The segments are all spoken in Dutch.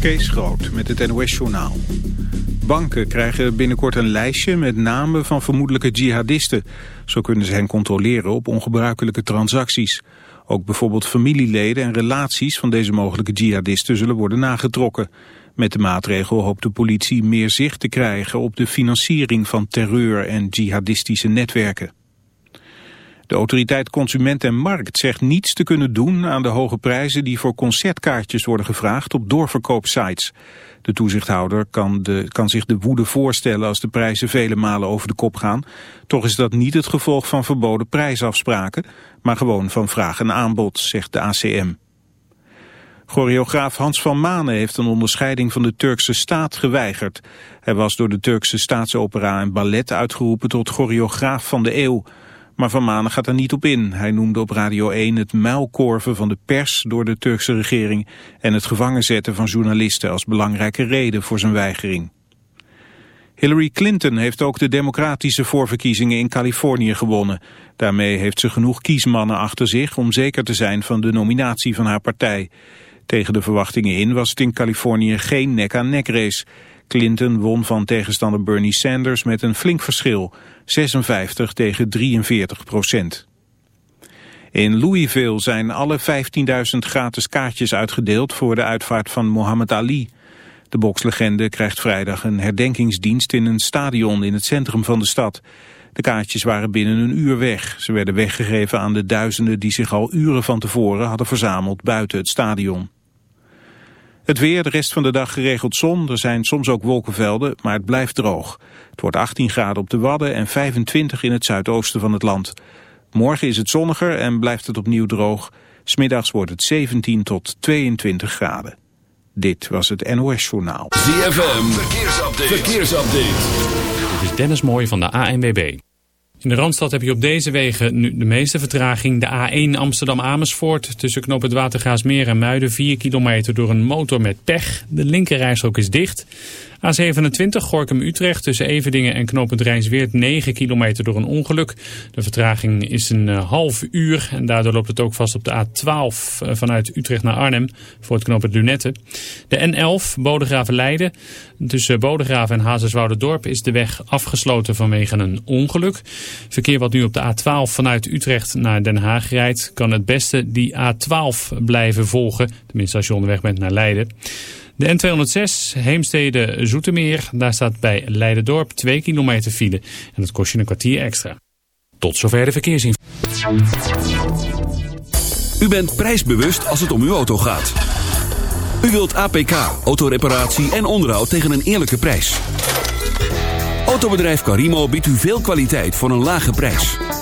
Kees Groot met het NOS-journaal. Banken krijgen binnenkort een lijstje met namen van vermoedelijke jihadisten. Zo kunnen ze hen controleren op ongebruikelijke transacties. Ook bijvoorbeeld familieleden en relaties van deze mogelijke jihadisten zullen worden nagetrokken. Met de maatregel hoopt de politie meer zicht te krijgen op de financiering van terreur en jihadistische netwerken. De autoriteit Consument en Markt zegt niets te kunnen doen aan de hoge prijzen die voor concertkaartjes worden gevraagd op doorverkoopsites. De toezichthouder kan, de, kan zich de woede voorstellen als de prijzen vele malen over de kop gaan. Toch is dat niet het gevolg van verboden prijsafspraken, maar gewoon van vraag en aanbod, zegt de ACM. Choreograaf Hans van Manen heeft een onderscheiding van de Turkse staat geweigerd. Hij was door de Turkse staatsopera en ballet uitgeroepen tot choreograaf van de eeuw. Maar Van Manen gaat er niet op in. Hij noemde op Radio 1 het muilkorven van de pers door de Turkse regering en het gevangen zetten van journalisten als belangrijke reden voor zijn weigering. Hillary Clinton heeft ook de democratische voorverkiezingen in Californië gewonnen. Daarmee heeft ze genoeg kiesmannen achter zich om zeker te zijn van de nominatie van haar partij. Tegen de verwachtingen in was het in Californië geen nek-aan-nek race. Clinton won van tegenstander Bernie Sanders met een flink verschil, 56 tegen 43 procent. In Louisville zijn alle 15.000 gratis kaartjes uitgedeeld voor de uitvaart van Muhammad Ali. De bokslegende krijgt vrijdag een herdenkingsdienst in een stadion in het centrum van de stad. De kaartjes waren binnen een uur weg. Ze werden weggegeven aan de duizenden die zich al uren van tevoren hadden verzameld buiten het stadion. Het weer, de rest van de dag geregeld zon. Er zijn soms ook wolkenvelden, maar het blijft droog. Het wordt 18 graden op de Wadden en 25 in het zuidoosten van het land. Morgen is het zonniger en blijft het opnieuw droog. Smiddags wordt het 17 tot 22 graden. Dit was het NOS Journaal. ZFM, verkeersupdate. verkeersupdate. Dit is Dennis Mooij van de ANWB. In de Randstad heb je op deze wegen nu de meeste vertraging. De A1 Amsterdam-Amersfoort tussen Knoop het Watergaasmeer en Muiden 4 kilometer door een motor met pech. De linkerrijstrook is dicht. A27 Gorkum-Utrecht tussen Evedingen en knooppunt Rijnsweert 9 kilometer door een ongeluk. De vertraging is een eh, half uur en daardoor loopt het ook vast op de A12 eh, vanuit Utrecht naar Arnhem voor het knooppunt Lunette. De N11 Bodegraven-Leiden tussen Bodegraven en Hazerswoude-Dorp is de weg afgesloten vanwege een ongeluk. Verkeer wat nu op de A12 vanuit Utrecht naar Den Haag rijdt kan het beste die A12 blijven volgen. Tenminste als je onderweg bent naar Leiden. De N206 Heemstede-Zoetermeer, daar staat bij Leidendorp 2 kilometer file. En dat kost je een kwartier extra. Tot zover de verkeersinformatie. U bent prijsbewust als het om uw auto gaat. U wilt APK, autoreparatie en onderhoud tegen een eerlijke prijs. Autobedrijf Carimo biedt u veel kwaliteit voor een lage prijs.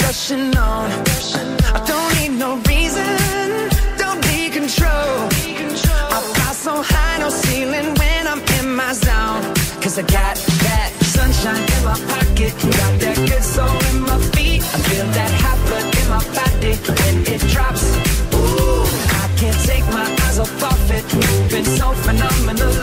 Rushing on. I don't need no reason, don't be control. I fly so high, no ceiling when I'm in my zone. Cause I got that sunshine in my pocket, got that good soul in my feet. I feel that hot blood in my body when it drops. Ooh, I can't take my eyes off of it, moving so phenomenally.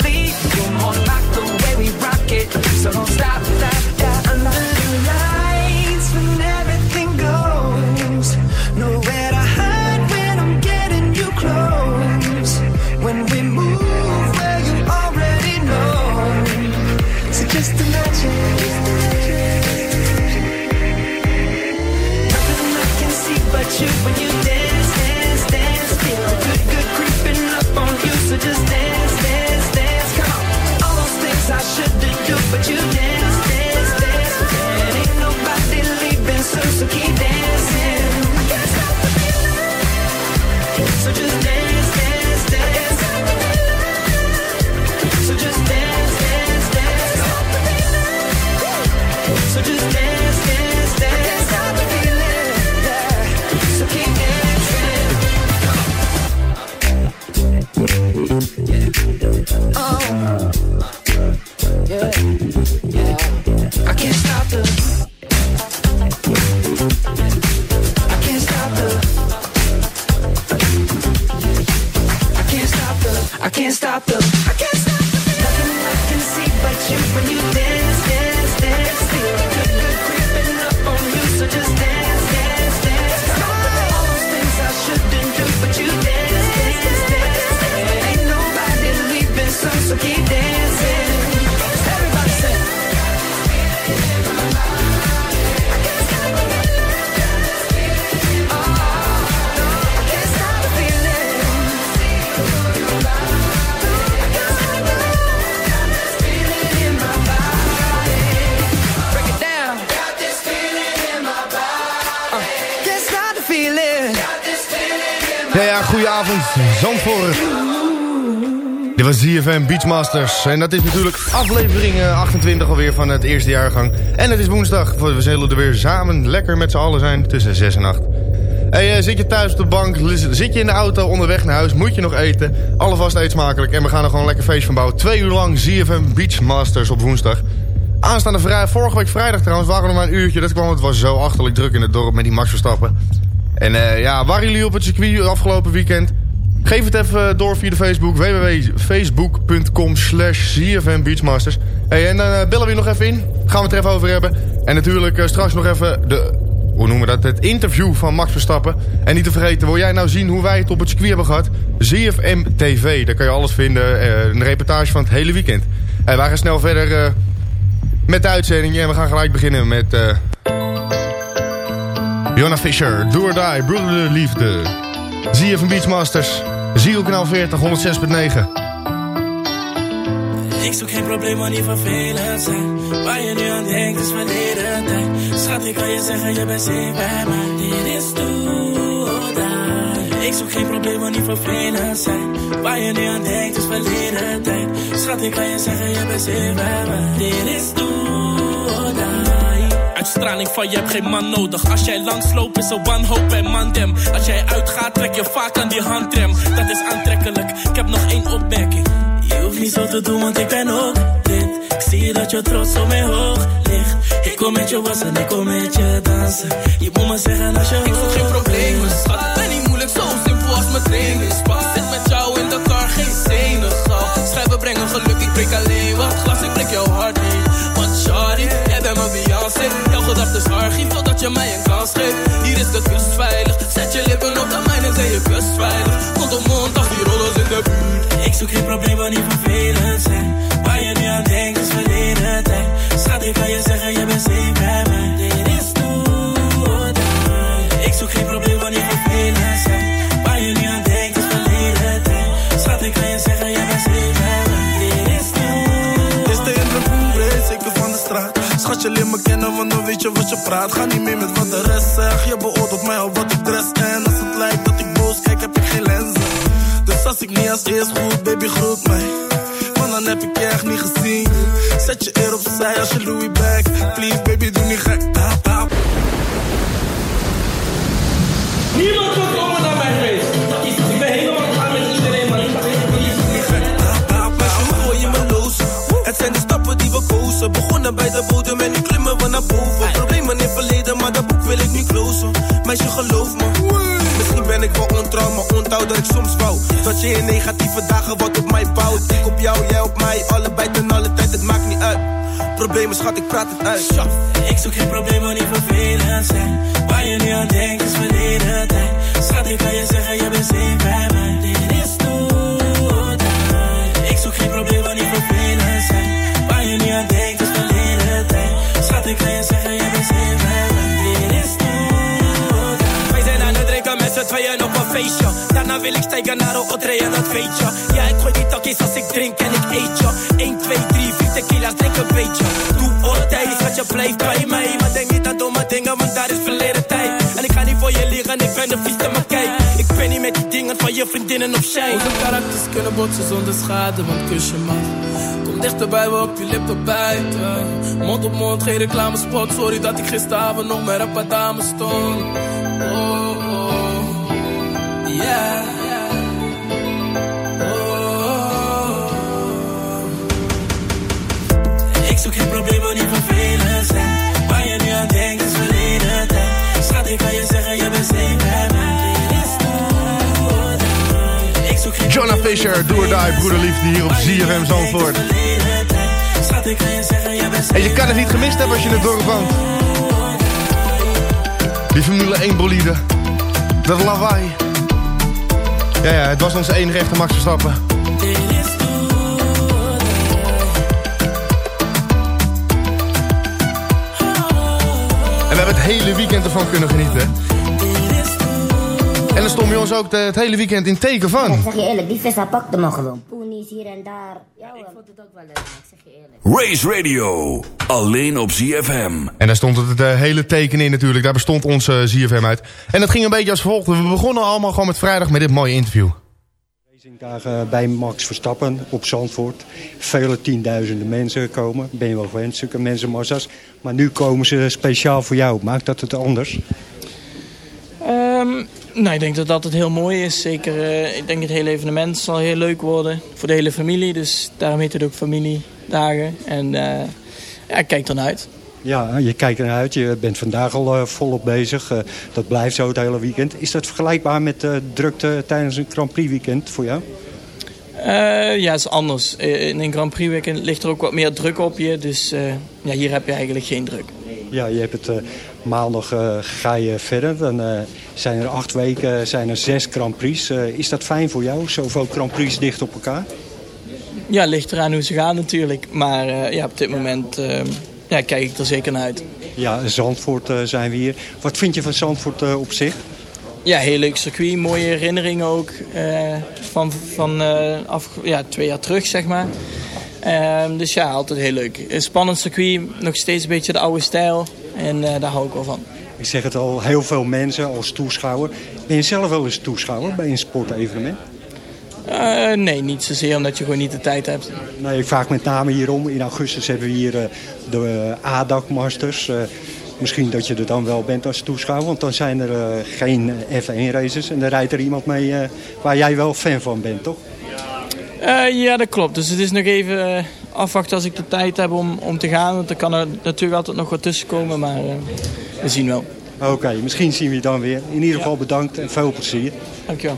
Ja, goedenavond, Zandvoort. Dit was ZFM Beachmasters. En dat is natuurlijk aflevering eh, 28 alweer van het eerste jaargang. En het is woensdag. We zullen er weer samen lekker met z'n allen zijn tussen 6 en 8. Hey, eh, zit je thuis op de bank, zit je in de auto onderweg naar huis, moet je nog eten. Alvast eet smakelijk en we gaan er gewoon lekker feest van bouwen. Twee uur lang ZFM Beachmasters op woensdag. Aanstaande vrij, vorige week vrijdag trouwens, waren we nog maar een uurtje. Dat kwam, het was zo achterlijk druk in het dorp met die Max Verstappen. En eh, ja, waren jullie op het circuit afgelopen weekend? Geef het even door via de Facebook. www.facebook.com slash ZFM Beachmasters. Hey, en dan eh, bellen we je nog even in. Gaan we het er even over hebben. En natuurlijk eh, straks nog even de... Hoe noemen we dat? Het interview van Max Verstappen. En niet te vergeten, wil jij nou zien hoe wij het op het circuit hebben gehad? ZFM TV. Daar kan je alles vinden. een reportage van het hele weekend. En wij gaan snel verder met de uitzending. En we gaan gelijk beginnen met... Jonna Fischer, Do or Die, Broeder Liefde. ZFM Beachmasters, Ziel kanaal 40, 106.9. Ik zoek geen probleem, niet vervelend zijn. Waar je nu aan denkt is verleden tijd. Schat, ik kan je zeggen, je bent safe bij mij. Dit is do or die. Ik zoek geen probleem, niet vervelend zijn. Waar je nu aan denkt is verleden tijd. Schat, ik kan je zeggen, je bent safe bij mij. Dit is die. Uitstraling van je hebt geen man nodig. Als jij langsloopt is een one-hope bij mandem. Als jij uitgaat trek je vaak aan die handrem. Dat is aantrekkelijk. Ik heb nog één opmerking. Je hoeft niet zo te doen, want ik ben ook dit. Ik zie dat je trots op mij hoog ligt. Ik kom met je wassen, ik kom met je dansen. Je moet me zeggen als je Ik zoek geen problemen, schat. Ben niet moeilijk, zo simpel als mijn trainingspas. Zit met jou in de car, geen senegal. Schrijven brengen geluk, ik breek alleen wat glas. Ik breek jouw hart Hier is de kust veilig. Zet je lippen op de mijne, zijn je kust veilig. Mond op mond, als die rollers in de buurt. Ik zoek geen probleem, maar niet vervelend zijn. Kennen, want dan weet je wat je praat. Ga niet mee met wat de rest zegt. Je beoordeelt mij op wat ik dress. En als het lijkt dat ik boos kijk, heb ik geen lenzen. Dus als ik niet als eerst goed, baby, groet mij. Want dan heb ik je echt niet gezien. Zet je eer opzij als je Louis back. Please baby, doe niet gek. Tap, tap. Niemand kan komen naar mijn feest. Ik ben helemaal klaar met iedereen, maar ik ga Gooi je me los. Het zijn de stappen die we kozen. Begonnen bij de bodem en maar onthoud dat ik soms wou. Dat je in negatieve dagen wat op mij bouwt. Ik op jou, jij op mij. Allebei ten alle tijd, het maakt niet uit. Problemen, schat, ik praat het uit. Ik zoek geen problemen die vervelend zijn. Waar je nu aan denkt is verleden tijd. Schat, ik kan je zeggen, je bent safe feestje. Daarna wil ik stijgen naar een otree en dat weet je. Ja, ik gooi die takjes als ik drink en ik eet je. 1, 2, 3, 4 tequila's, drink een beetje. Doe oortij, schat je blijft bij mij. Maar denk niet aan domme dingen, want daar is verleden tijd. En ik ga niet voor je liggen, ik ben de vieste, maar kijk. Ik ben niet met die dingen van je vriendinnen op shine. Onze karakters kunnen botsen zonder schade, want kus je. Kom dichterbij, we op je lippen bijten. Mond op mond, geen reclamespot. Sorry dat ik gisteravond nog met een paar dames stond. Oh, Jonah Fisher, Do or Die, broederliefde hier op ZFM Zandvoort. En je kan het niet gemist hebben als je in het dorp woont. Die Formule 1 bolide. Dat lawaai. Ja, ja, het was onze enige echte Max Verstappen. En we hebben het hele weekend ervan kunnen genieten. En dan stond je ons ook het hele weekend in teken van. Ik zeg je eerlijk, die vissa pakte me gewoon. Hier en daar. Ja, ik vond het ook wel leuk, ik zeg je eerlijk. Race Radio. Alleen op ZFM. En daar stond het eh, hele teken in natuurlijk. Daar bestond onze ZFM uit. En dat ging een beetje als volgt. We begonnen allemaal gewoon met vrijdag met dit mooie interview. Dagen bij Max Verstappen op Zandvoort. Vele tienduizenden mensen komen. Ben je wel gewend, zulke mensenmassa's. Maar nu komen ze speciaal voor jou. Maakt dat het anders? Ehm, nou, ik denk dat dat altijd heel mooi is. Zeker, eh, ik denk het hele evenement zal heel leuk worden voor de hele familie. Dus daarom heet het ook familiedagen. En eh, ja, ik kijk ernaar uit. Ja, je kijkt ernaar uit. Je bent vandaag al eh, volop bezig. Dat blijft zo het hele weekend. Is dat vergelijkbaar met de drukte tijdens een Grand Prix weekend voor jou? Ja, het is anders. In een Grand Prix weekend ligt er ook wat meer druk op je. Dus ja, hier heb je eigenlijk geen druk. Ja, je hebt het eh, maandag eh, ga je verder. Dan eh, zijn er acht weken zijn er zes Grand Prix. Is dat fijn voor jou? Zoveel Grand Prix dicht op elkaar? Ja, ligt eraan hoe ze gaan natuurlijk. Maar ja, op dit moment ja, kijk ik er zeker naar uit. Ja, Zandvoort zijn we hier. Wat vind je van Zandvoort op zich? Ja, heel leuk circuit. Mooie herinneringen ook. van van af, ja, twee jaar terug, zeg maar. Ehm, dus ja, altijd heel leuk. Een spannend circuit. Nog steeds een beetje de oude stijl. En eh, daar hou ik wel van. Ik zeg het al, heel veel mensen als toeschouwer. Ben je zelf wel eens toeschouwer bij een sportevenement? Eh, nee, niet zozeer omdat je gewoon niet de tijd hebt. Nee, ik vraag met name hierom. In augustus hebben we hier eh, de uh, ADAC Masters. Misschien dat je er dan wel bent als toeschouwer. Want dan zijn er geen F1 races. En dan rijdt er iemand mee waar jij wel fan van bent, toch? Eh, ja, dat klopt. Dus het is nog even eh, afwachten als ik de tijd heb om, om te gaan. Want er kan er natuurlijk altijd nog wat tussen komen. Maar eh, we zien wel. Oké, misschien zien we je dan weer. In ieder geval bedankt en veel plezier. Dankjewel.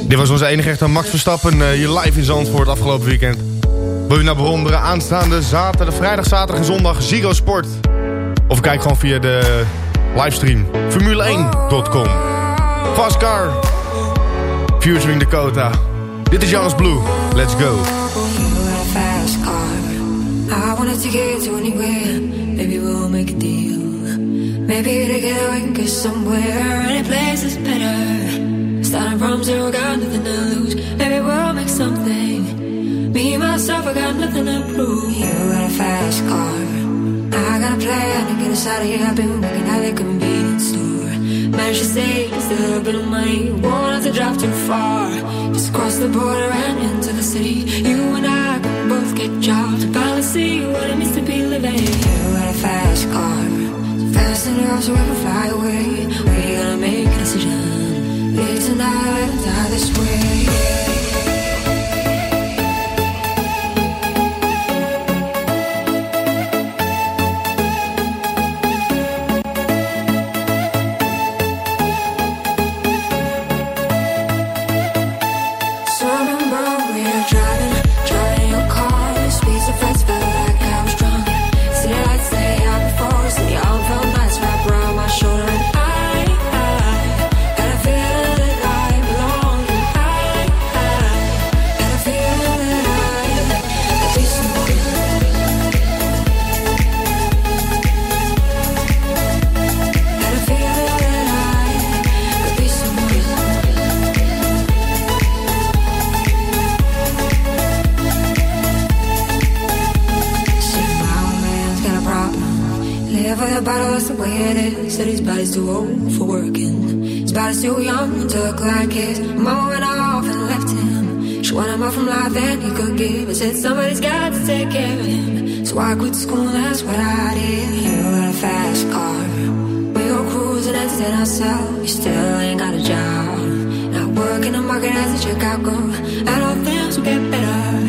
Dit was onze enige echte Max Verstappen eh, hier live in Zandvoort afgelopen weekend. Wil je nou bewonderen aanstaande zaterdag, vrijdag, zaterdag en zondag Ziggo Sport. Of kijk gewoon via de livestream formule1.com. Fast Car. Featuring Dakota. Dit is Janus Blue. Let's go. Maybe we'll make a deal. Maybe together we can somewhere. Any place is better. Starting from zero, got nothing to lose. Maybe we'll make something. Me, myself, I got nothing to prove. You got a fast car. I got a plan to get us out of here. I've been working. Managed to little bit of money. Won't have to drive too far. Just cross the border and into the city. You and I could both get jobs. Finally see what it means to be living. You got a fast car, fast enough so we can fly away. We gotta make a decision. Live tonight die this way. Too old for working. His body's too young to look like his. Mama went off and left him. She wanted more from life than he could give. And said somebody's got to take care of him. So I quit school, that's what I did. You got a fast car. We go cruising, entertain ourselves. You still ain't got a job. Not working the market as a girl. And all things will get better.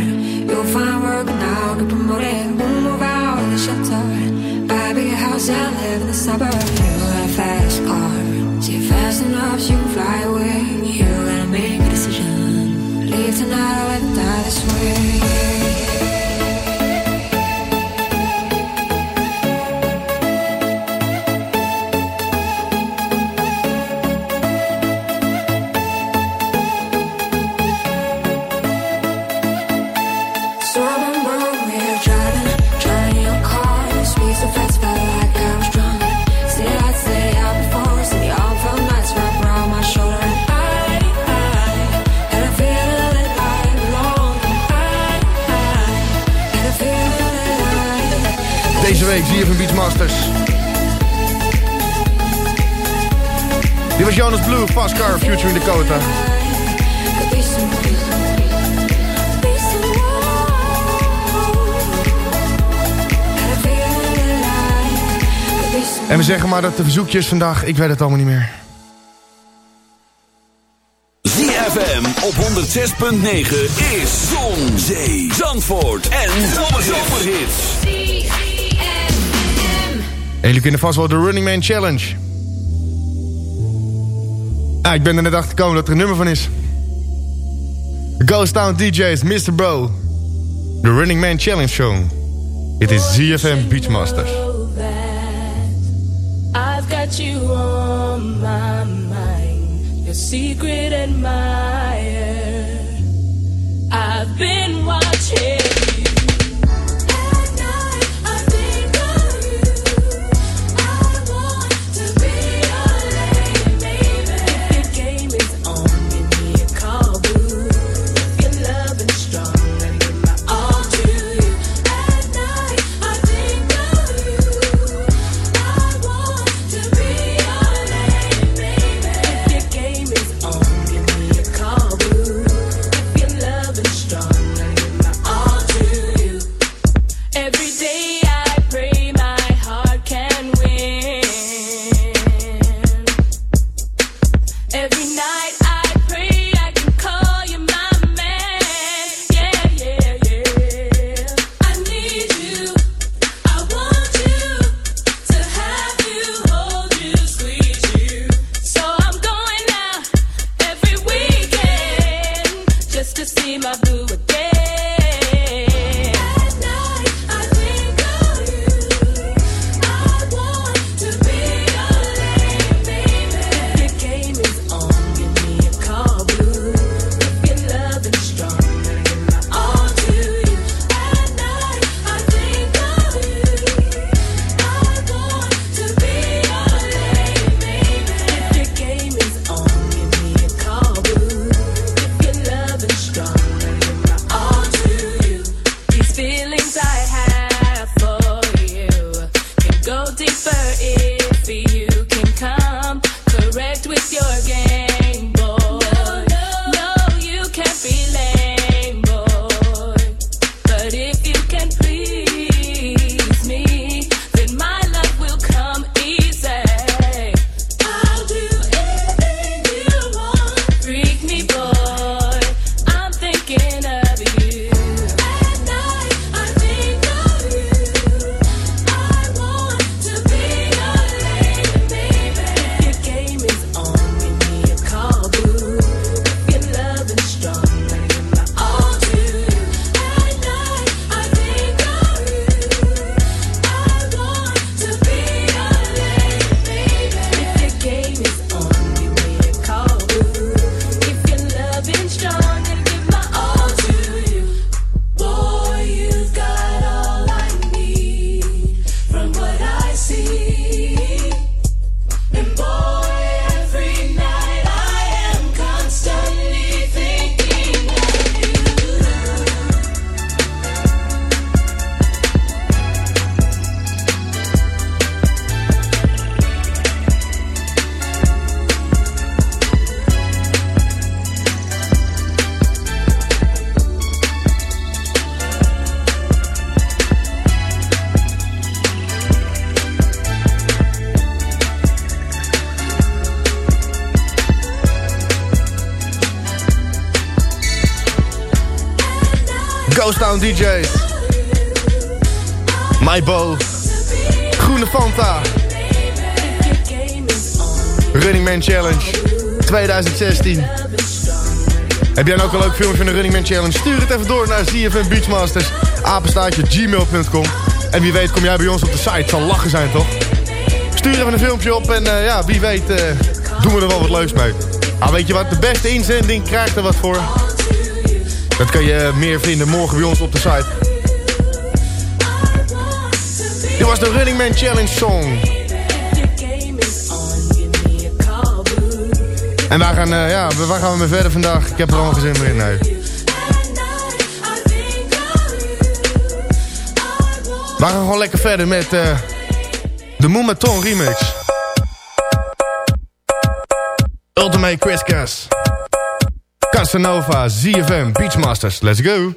You'll find work now, get promoted. We'll move out of the shelter. Buy a bigger house and live in the suburbs. En we zeggen maar dat de verzoekjes vandaag, ik weet het allemaal niet meer. ZFM op 106.9 is Zon, Zee, Zandvoort en Zomerhits. En jullie kennen vast wel de Running Man Challenge. Ah, ik ben er net achter gekomen dat er een nummer van is. Ghost Town DJ's, Mr. Bro. De Running Man Challenge Show. Dit is ZFM Beachmasters. I've got you on my mind, your secret admirer. I've been watching 2016. Heb jij nou ook een leuk filmpje van de Running Man Challenge? Stuur het even door naar ZFM Beachmasters. En wie weet kom jij bij ons op de site. Het zal lachen zijn toch? Stuur even een filmpje op en eh, ja, wie weet eh, doen we er wel wat leuks mee. Ah, weet je wat, de beste inzending krijgt er wat voor. Dat kan je meer vinden morgen bij ons op de site. Dit was de Running Man Challenge song. En gaan, eh, ja, waar gaan we mee verder vandaag? Ik heb er allemaal geen zin meer in. We gaan gewoon lekker verder met eh, de Moomaton remix. Ultimate Chris Cas. Casanova, ZFM, Beachmasters. Let's go.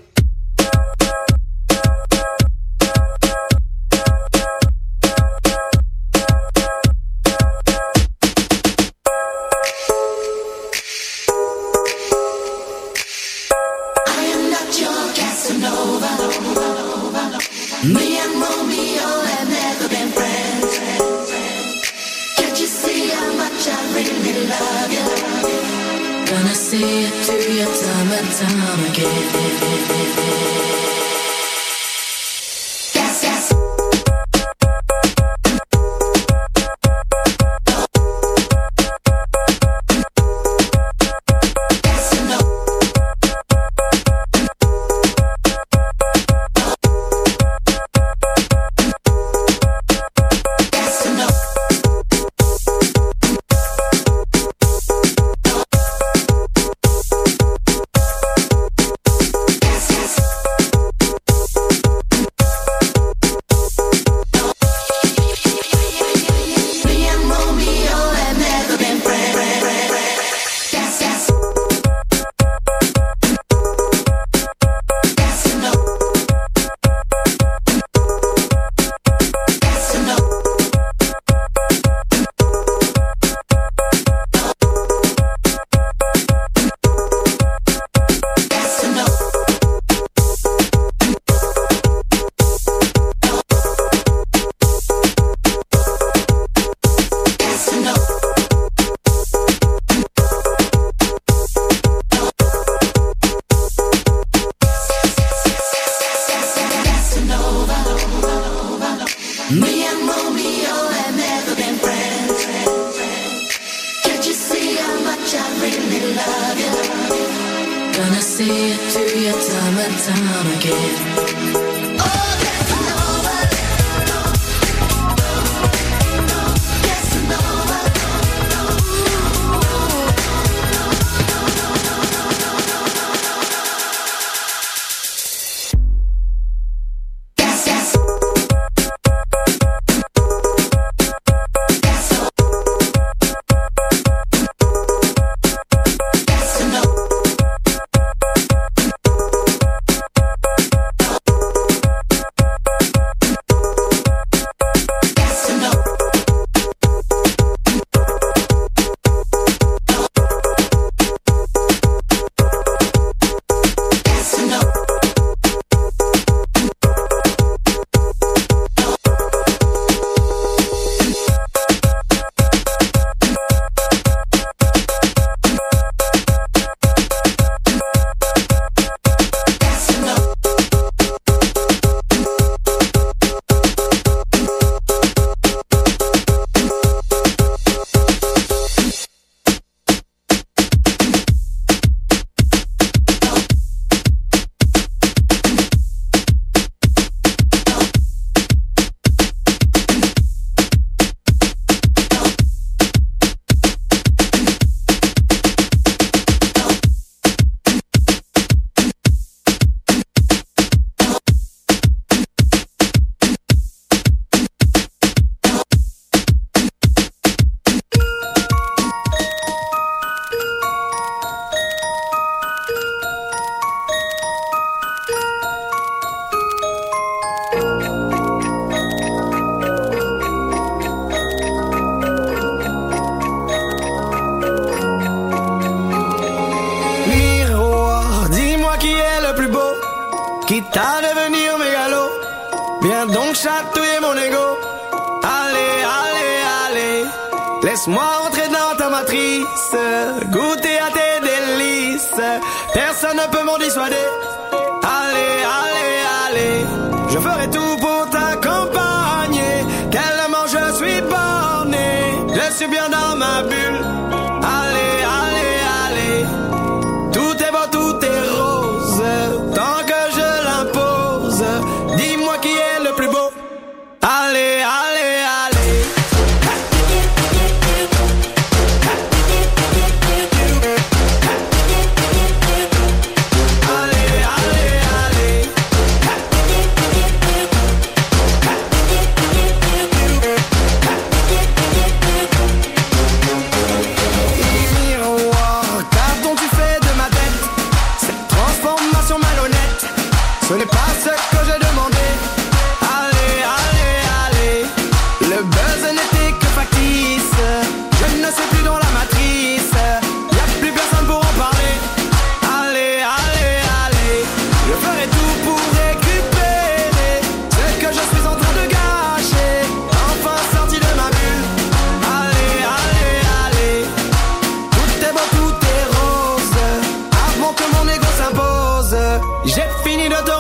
J'ai fini de te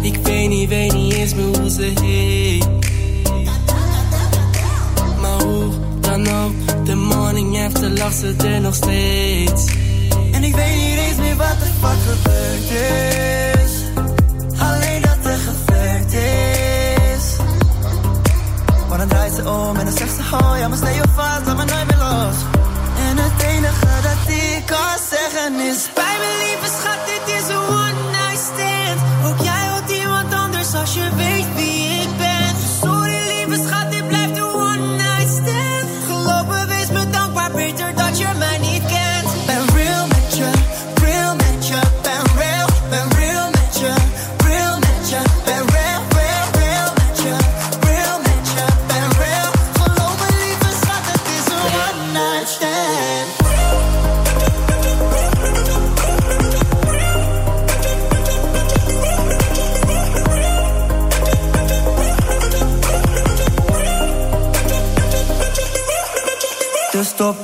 ik weet niet, weet niet eens meer hoe ze heet. Maar hoe dan ook, de morning after lacht ze er nog steeds. En ik weet niet eens meer wat de fuck gebeurd is. Alleen dat er geflirt is. Maar dan draait ze om en dan zegt ze: Oh ja, maar stel je vast, laat me nooit meer los. En het enige dat ik kan zeggen is: Bij me lieve schat,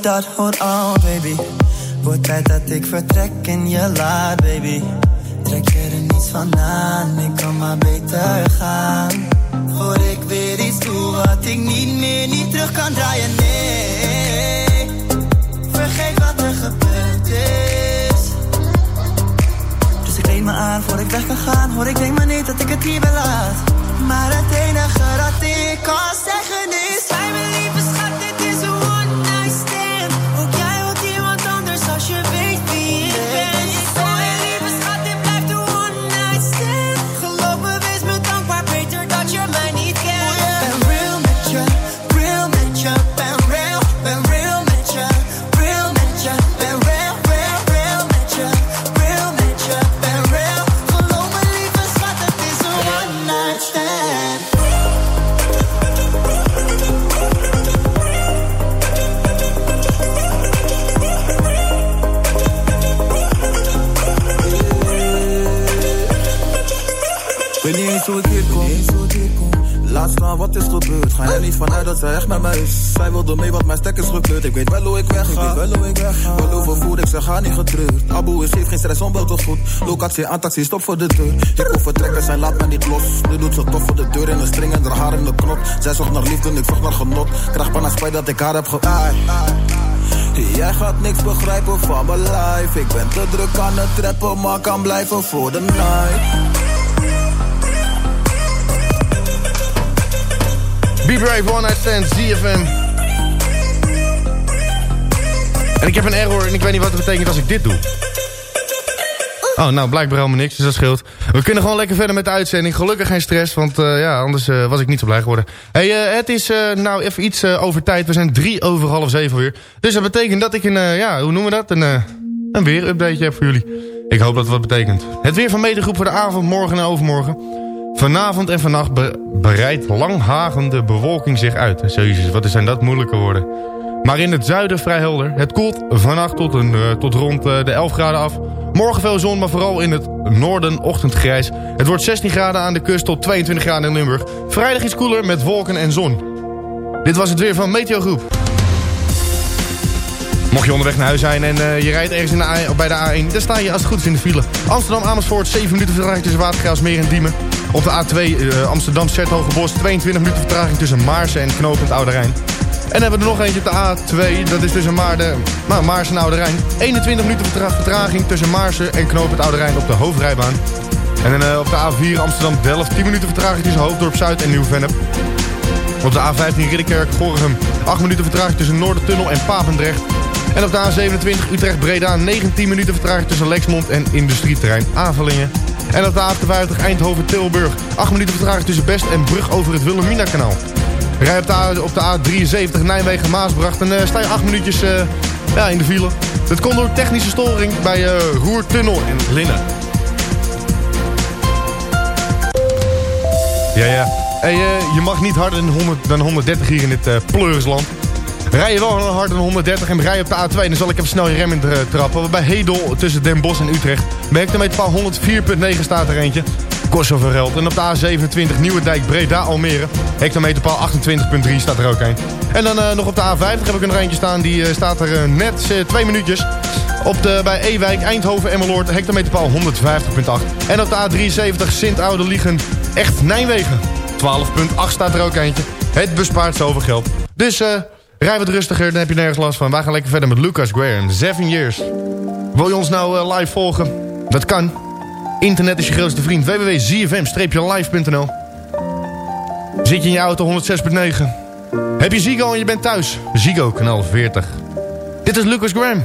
dat, hold on baby. Wordt tijd dat ik vertrek en je laat baby. Trek er niets van aan, ik kan maar beter gaan. Voor ik weer iets doe wat ik niet meer, niet terug kan draaien, nee. Vergeet wat er gebeurd is. Dus ik leed me aan voor ik weg kan gaan. Hoor ik denk maar niet dat ik het hier laat. Maar het enige dat ik kan zij echt met mij is. Zij wilde mee, wat mijn stek is gekleurd. Ik weet wel hoe ik wegga. Wel hoe ik wegga. Wel overvoerd, ik zeg ga niet getreurd. Abu is heeft geen stress, onbelt goed. Locatie aan taxi, stop voor de deur. Ik wil vertrekken, zij laat mij niet los. Nu doet ze tof voor de deur in een string en haar haar in de knot. Zij zocht naar liefde, ik zocht naar genot. Krijg bijna spijt dat ik haar heb ge... Ai. Jij gaat niks begrijpen van mijn life. Ik ben te druk aan het trappen, maar kan blijven voor de night. Be Brave, One Night Stand, ZFM. En ik heb een error en ik weet niet wat het betekent als ik dit doe. Oh, nou, blijkbaar helemaal niks, dus dat scheelt. We kunnen gewoon lekker verder met de uitzending. Gelukkig geen stress, want uh, ja, anders uh, was ik niet zo blij geworden. hey, uh, het is nou even iets over tijd. We zijn drie over half zeven weer. Dus dat betekent dat ik een, ja, hoe noemen we dat? Een, een weer-updateje heb voor jullie. Ik hoop dat het wat betekent. Het weer van medegroep voor de avond, morgen en overmorgen. Vanavond en vannacht be bereidt langhagende bewolking zich uit. Jezus, wat zijn dat moeilijke woorden. Maar in het zuiden vrij helder. Het koelt vannacht tot, een, uh, tot rond uh, de 11 graden af. Morgen veel zon, maar vooral in het noorden ochtendgrijs. Het wordt 16 graden aan de kust tot 22 graden in Limburg. Vrijdag is koeler met wolken en zon. Dit was het weer van Meteo Groep. Mocht je onderweg naar huis zijn en uh, je rijdt ergens in de bij de A1... dan sta je als het goed is in de file. Amsterdam-Amersfoort, 7 minuten vertraging tussen Watergraafsmeer en Diemen. Op de A2 uh, Amsterdam-Zerthogebos, 22 minuten vertraging tussen Maarsen en Knopend Oude Rijn. En dan hebben we er nog eentje op de A2, dat is tussen Maarden, nou, en Oude Rijn. 21 minuten vertraging tussen Maarsen en Knopend Oude Rijn op de hoofdrijbaan. En uh, op de A4 Amsterdam-Delft, 10 minuten vertraging tussen Hoofddorp Zuid en Nieuw-Vennep. Op de A15 Ridderkerk-Gorinchem, 8 minuten vertraging tussen Noordertunnel en Papendrecht. En op de A27 Utrecht-Breda 19 minuten vertraging tussen Lexmond en industrieterrein Avelingen. En op de A58 Eindhoven-Tilburg 8 minuten vertraging tussen Best en Brug over het Wilhelmina-kanaal. Rij op de, op de A73 Nijmegen-Maasbracht en uh, sta je 8 minuutjes uh, ja, in de file. Dat komt door technische storing bij uh, Roertunnel in Linnen. Ja, ja. Hey, je mag niet harder dan, 100, dan 130 hier in dit pleurisland. Rij je wel harder dan 130 en rij je op de A2... dan zal ik even snel je rem in trappen. Bij Hedel tussen Den Bosch en Utrecht... bij hectometerpaal 104.9 staat er eentje. Geld. En op de A27 Nieuwedijk Breda Almere... hectometerpaal 28.3 staat er ook een. En dan uh, nog op de A50 heb ik een eentje staan... die uh, staat er uh, net twee minuutjes... Op de, bij Ewijk, Eindhoven, Emmeloord, hectometerpaal 150.8. En op de A73 Sint-Oude Liegen, echt Nijmegen. 12.8 staat er ook eentje. Het bespaart zoveel geld. Dus... eh. Rij wat rustiger, dan heb je nergens last van. Wij gaan lekker verder met Lucas Graham, 7 years. Wil je ons nou uh, live volgen? Dat kan. Internet is je grootste vriend. www.zfm-live.nl Zit je in je auto 106.9? Heb je Zigo en je bent thuis? Zigo, kanaal 40. Dit is Lucas Graham,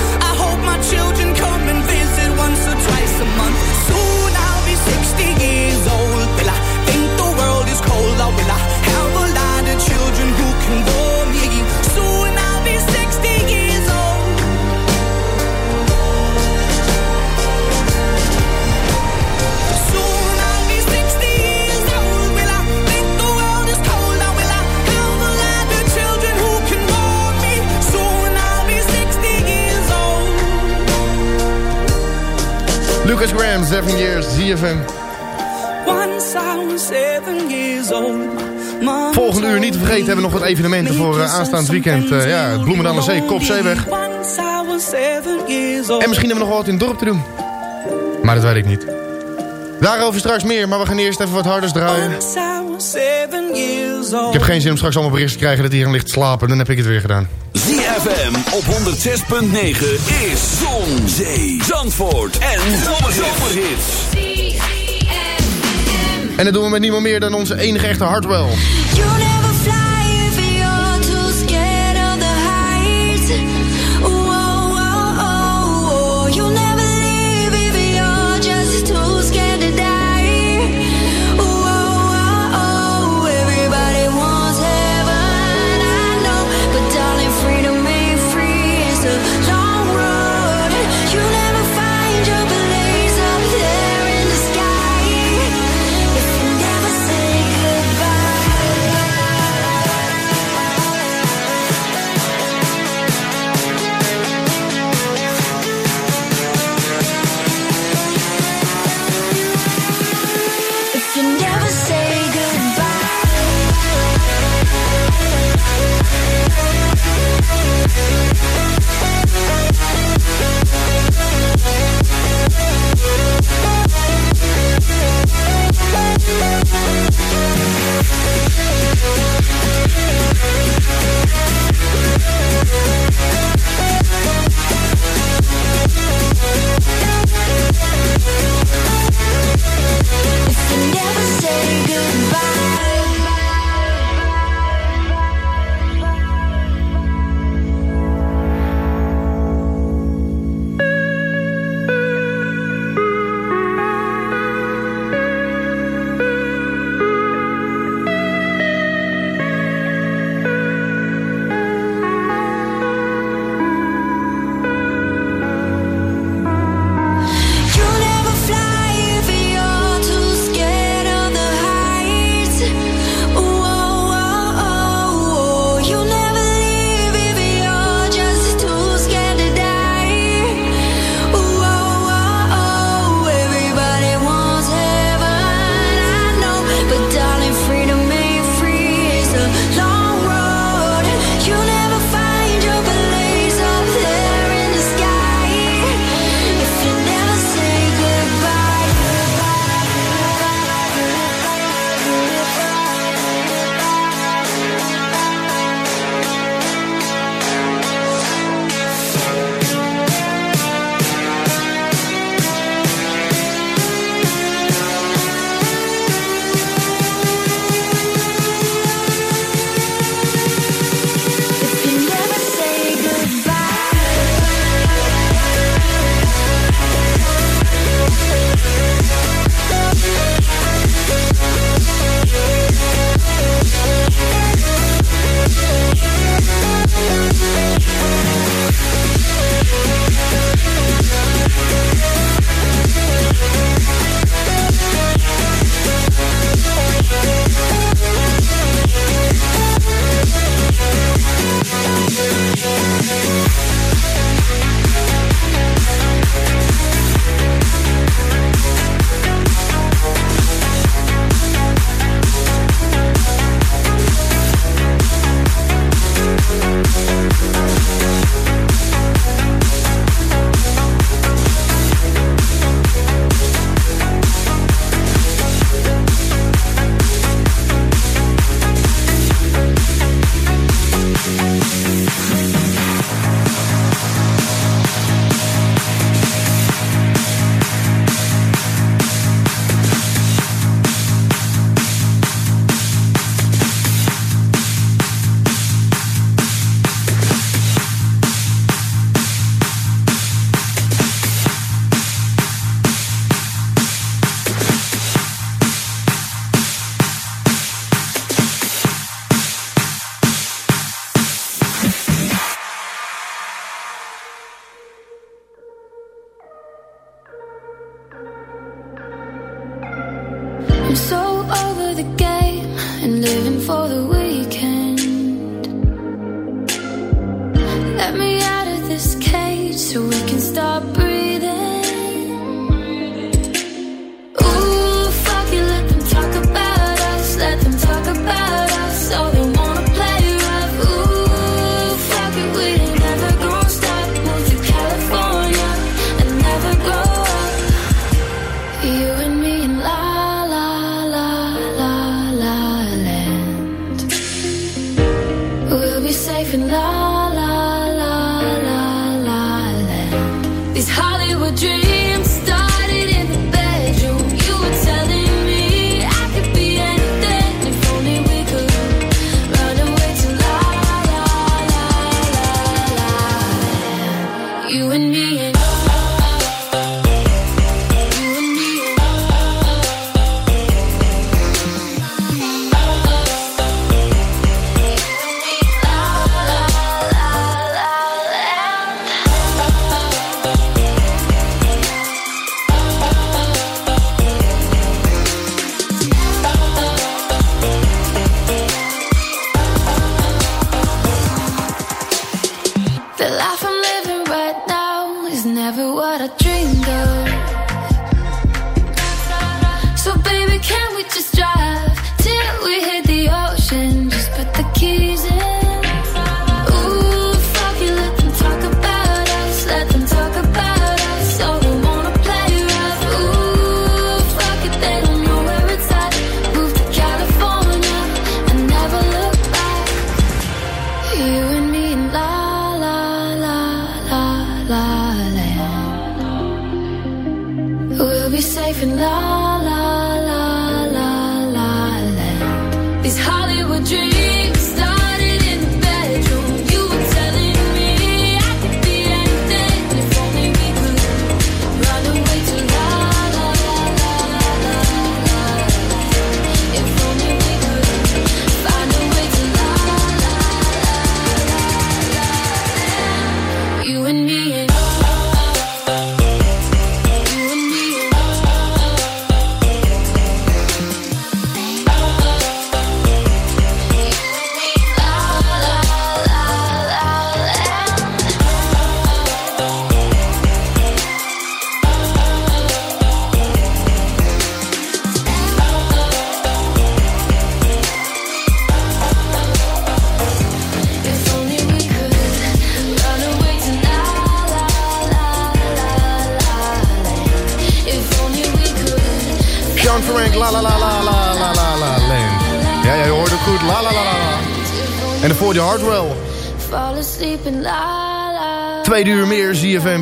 Lucas Graham, 7 years, ZFM. Once I was seven years old. Volgende uur niet te vergeten hebben we nog wat evenementen voor eh, aanstaand weekend. Eh, ja, Bloemen aan de Zee, Kopzeeweg. En misschien hebben we nog wat in het dorp te doen. Maar dat weet ik niet. Daarover straks meer, maar we gaan eerst even wat harders draaien. Ik heb geen zin om straks allemaal berichten te krijgen dat hier ligt te slapen. Dan heb ik het weer gedaan. ZFM op 106.9 is Zon, Zee, Zandvoort en Zomerhits. En dat doen we met niemand meer dan onze enige echte Hartwell.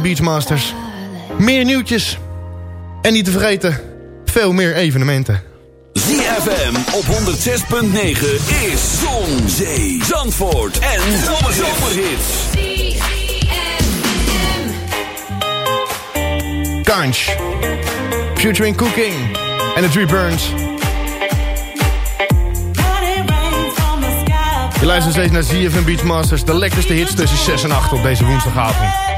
Beachmasters. Meer nieuwtjes. En niet te vergeten, veel meer evenementen. ZFM op 106.9 is Zon, Zee, Zandvoort en Zomerhits. Kanch, in Cooking en The Three Burns. Je luistert steeds naar ZFM Beachmasters, de lekkerste hits tussen 6 en 8 op deze woensdagavond.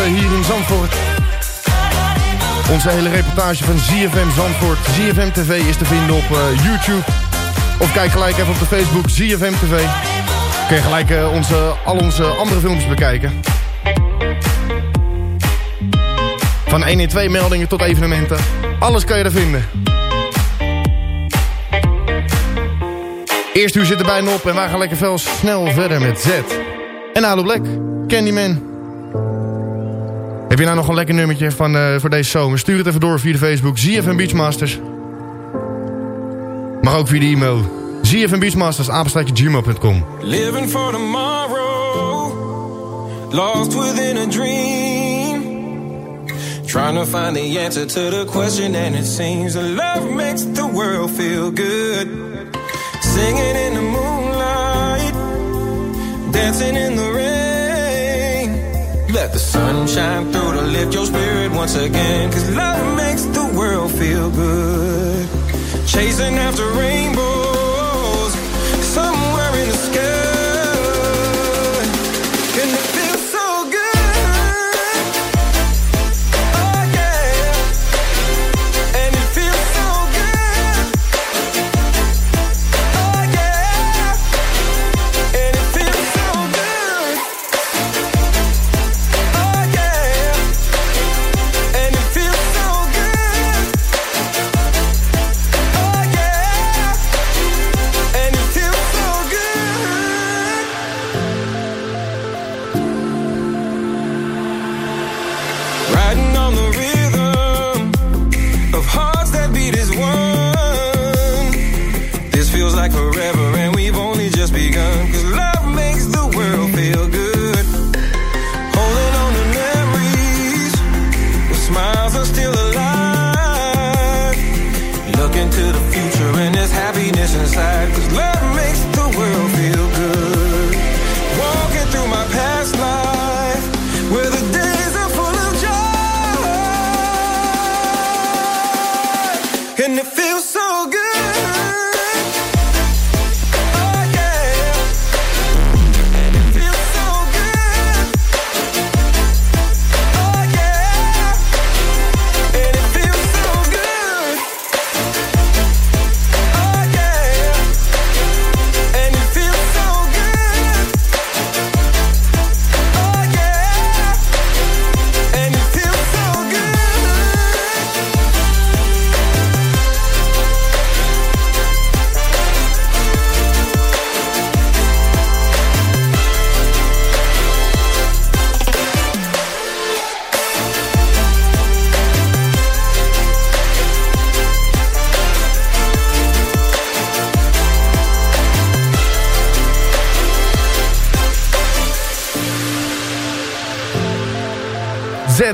Hier in Zandvoort. Onze hele reportage van ZFM Zandvoort. ZFM TV is te vinden op eh, YouTube. Of kijk gelijk even op de Facebook ZFM TV. Kun je gelijk eh, onze, al onze andere filmpjes bekijken. Van 1 in 2 meldingen tot evenementen. Alles kan je er vinden. Eerst uur zit er bijna op en wij gaan lekker veel snel verder met Z. En Alo Black, Candyman. Heb je nou nog een lekker nummertje van, eh, voor deze zomer? Stuur het even door via de Facebook ZFM Beachmasters. Maar ook via de e-mail ZFM Beachmasters, apenstaatje Living for tomorrow, lost within a dream. Trying to find the answer to the question, and it seems that love makes the world feel good. Singing in the moonlight, dancing in the rain. Let the sun shine through to lift your spirit once again. Cause love makes the world feel good. Chasing after rainbows, somewhere in the sky.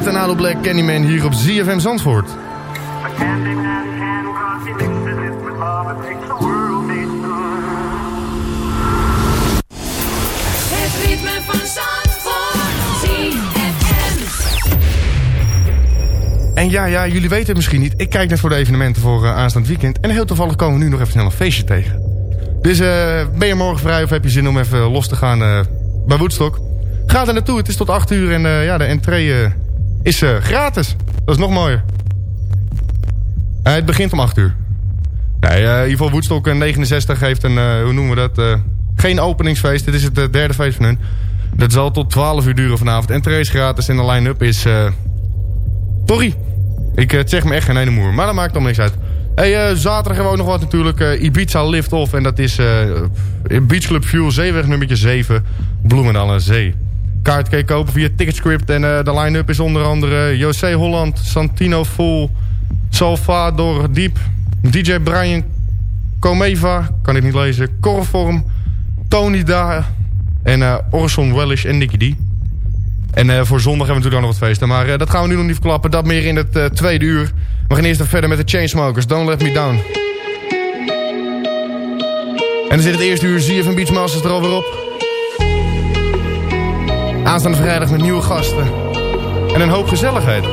En Alo Black, Candyman hier op ZFM Zandvoort. Het ritme van Zandvoort. ZFM. En ja, ja, jullie weten het misschien niet. Ik kijk net voor de evenementen voor eh, aanstaand weekend. En heel toevallig komen we nu nog even snel een feestje tegen. Dus eh, ben je morgen vrij of heb je zin om even los te gaan eh, bij Woodstock? Ga er naartoe, het is tot 8 uur en ja, de entree is eh, gratis. Dat is nog mooier. Eh, het begint om 8 uur. Nee, eh, in ieder geval Woodstock eh, 69 heeft een, hoe noemen we dat? geen openingsfeest, dit is het derde feest van hun. Dat zal tot 12 uur duren vanavond. Entree is gratis en de line-up is... Sorry. Ik zeg me echt geen ene moer. Maar dat maakt allemaal niks uit. Hey, zaterdag hebben we ook nog wat natuurlijk. Ibiza Lift Off. En dat is in Beach Club Fuel Zeeweg nummertje 7. Bloemendaal aan Zee. Kaart kun je kopen via Ticketscript. En eh, de line-up is onder andere José Holland, Santino Full, Salvador Diep, DJ Brian Comeva, kan ik niet lezen, Corform, Tony Da en eh, Orson Welles en Nicky D. En eh, voor zondag hebben we natuurlijk ook nog wat feesten. Maar dat gaan we nu nog niet verklappen. Dat meer in het tweede uur. We gaan eerst even verder met de Chainsmokers. Don't Let Me Down. En dan zit het eerste uur ZFM Beachmasters er alweer op. Aanstaande vrijdag met nieuwe gasten. En een hoop gezelligheid.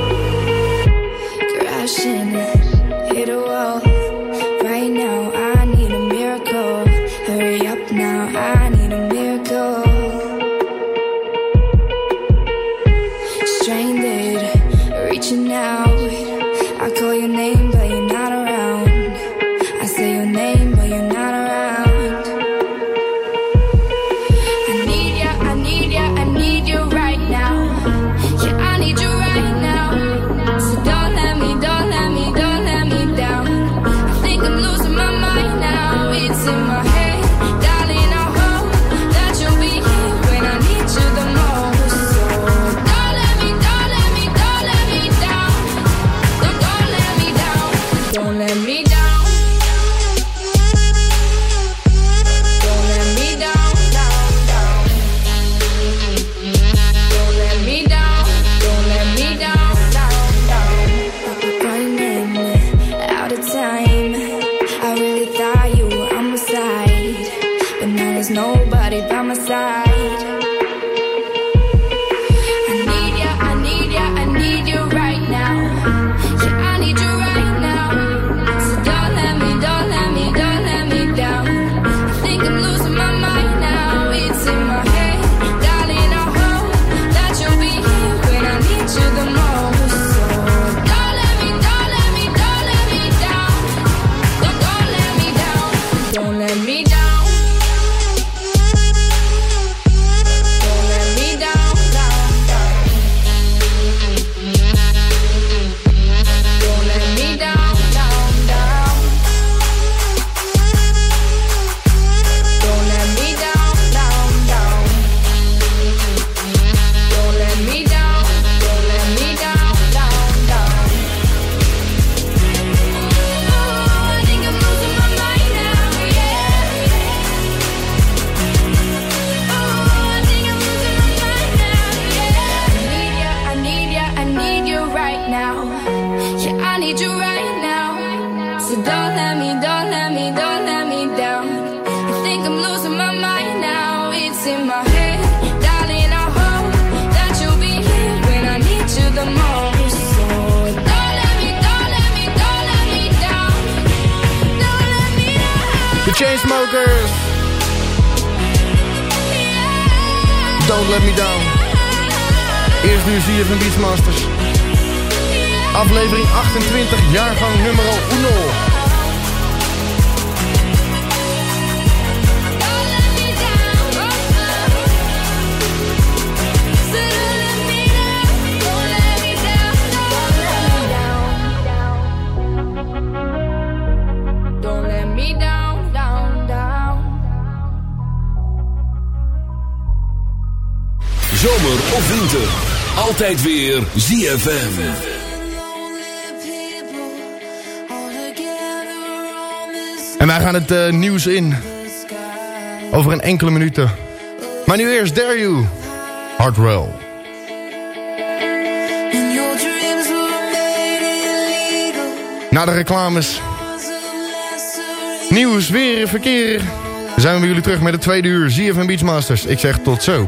Tijd weer ZFM. En wij gaan het eh, nieuws in. Over een enkele minuten. Maar nu eerst Dare You. Hardwell. Na de reclames. Nieuws, weer, verkeer. Zijn we bij jullie terug met de tweede uur ZFM Beachmasters. Ik zeg tot zo.